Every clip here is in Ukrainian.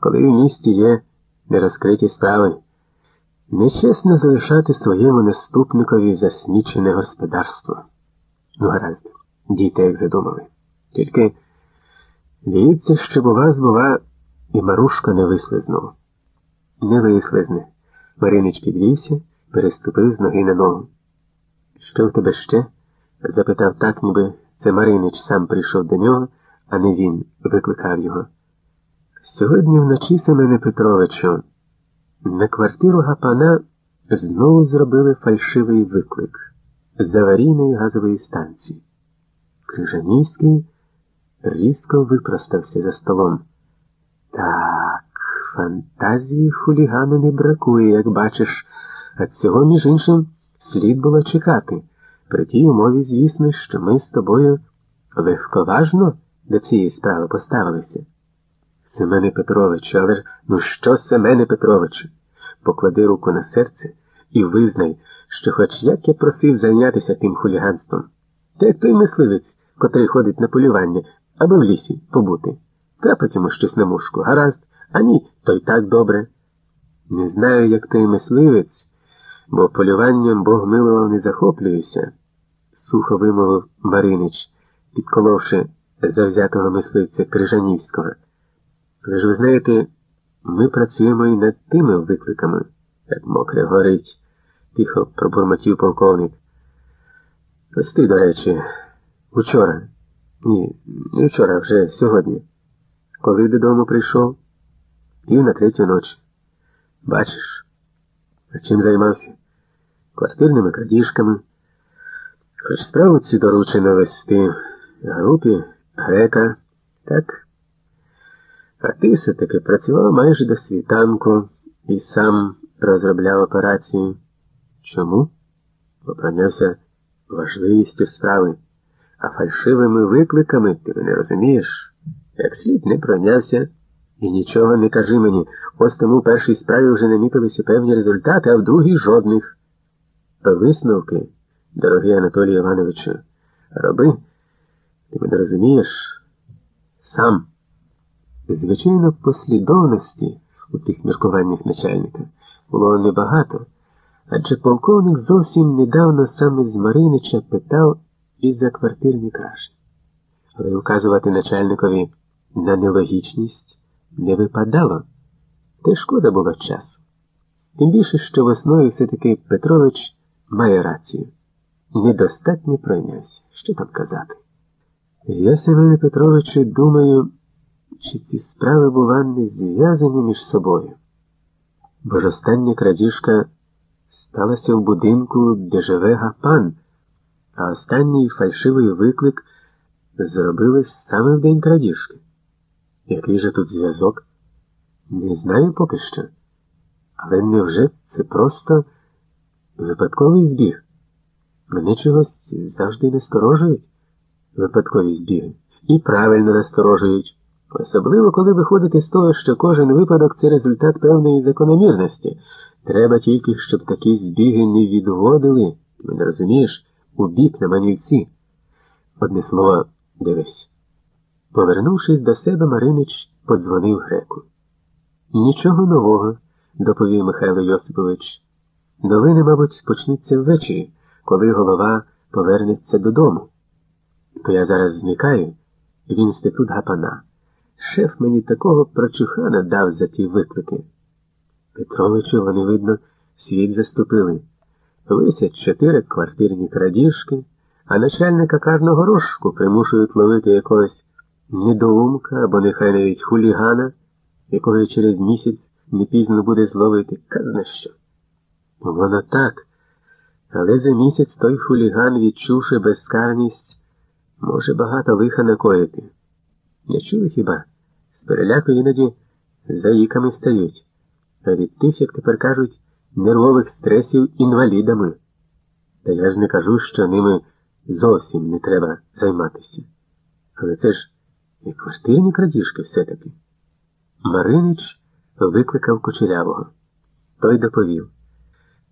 коли в місті є нерозкриті справи. Нечесно залишати своєму наступникові засмічене господарство. Ну, гаразд, дійте, як задумали. Тільки дивіться, щоб у вас, бува, і Марушка не вислизнув. Не вислизне. Маринич підвівся, переступив з ноги на ногу. Що в тебе ще? запитав так, ніби це Маринич сам прийшов до нього, а не він викликав його. Сьогодні вночі Семене Петровичу на квартиру гапана знову зробили фальшивий виклик з аварійної газової станції. Крижанівський різко випростався за столом. Так, фантазії хулігану не бракує, як бачиш, а цього, між іншим, слід було чекати. При тій умові, звісно, що ми з тобою легковажно до цієї справи поставилися. Семене Петровичу, але ж ну що, Семене Петровичу? Поклади руку на серце і визнай, що хоч як я просив зайнятися тим хуліганством. Та як той мисливець, котрий ходить на полювання, аби в лісі побути. Трапить йому щось на мушку, гаразд, а ні, то й так добре. Не знаю, як той мисливець, бо полюванням Бог милував не захоплююся, сухо вимовив Маринич, підколовши завзятого мисливця Крижанівського. Але ж ви знаєте, ми працюємо і над тими викликами, як мокре горить, тихо пробурмотів полковник. Ось ти, до речі, учора. Ні, не вчора, вже сьогодні. Коли додому прийшов, пів на третю ночі. Бачиш, а чим займався? Квартирними крадіжками. Хоч справу ці доручено вести групі грека, так? А ти все-таки працював майже до світанку і сам розробляв операцію. Чому? Попранявся важливістю справи, а фальшивими викликами ти не розумієш, як слід не пронявся. І нічого не кажи мені, ось тому в першій справі вже намітилися певні результати, а в другій жодних. Висновки, дорогий Анатолій Івановичу, роби, ти мене розумієш, сам. Звичайно, послідовності у тих міркуваннях начальника було небагато, адже полковник зовсім недавно саме з Маринича питав і за квартирні кражі. Але вказувати начальникові на нелогічність не випадало, та шкода було часу. Тим більше, що весною все-таки Петрович має рацію. Недостатньо пройнявся. Що там казати? Я, Семене Петровичу, думаю чи ці справи, бува, не зв'язані між собою. Бо ж остання крадіжка сталася в будинку, де живе гапан, а останній фальшивий виклик зробили саме в день крадіжки. Який же тут зв'язок? Не знаю поки що. Але невже це просто випадковий збіг? Мене чогось завжди насторожують випадкові збіги. І правильно насторожують. Особливо, коли виходити з того, що кожен випадок це результат певної закономірності. Треба тільки, щоб такі збіги не відводили, ти не розумієш, у бік на манівці. Одне слово, дивись. Повернувшись до себе, Маринич подзвонив греку. Нічого нового, доповів Михайло Йосипович. Новини, мабуть, почнуться ввечері, коли голова повернеться додому. То я зараз зникаю в інститут гапана. Шеф мені такого прочухана дав за ті виклики. Петровичу вони, видно, світ заступили. Висять чотири квартирні крадіжки, а начальника карного розшуку примушують ловити якогось недоумка або нехай навіть хулігана, якого через місяць не пізно буде зловити казна що. Воно так, але за місяць той хуліган, відчувши безкарність, може багато лиха накоїти. Не чули хіба? Переляку іноді заїками стають, а від тих, як тепер кажуть, нервових стресів інвалідами. Та я ж не кажу, що ними зовсім не треба займатися. Але це ж і квартирні крадіжки все-таки. Маринич викликав кучерявого. Той доповів.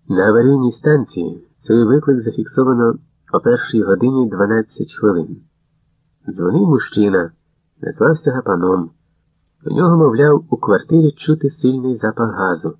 На аварійній станції цей виклик зафіксовано о першій годині 12 хвилин. Дзвонив мужчина назвався гапаном. У нього, мовляв, у квартирі чути сильний запах газу.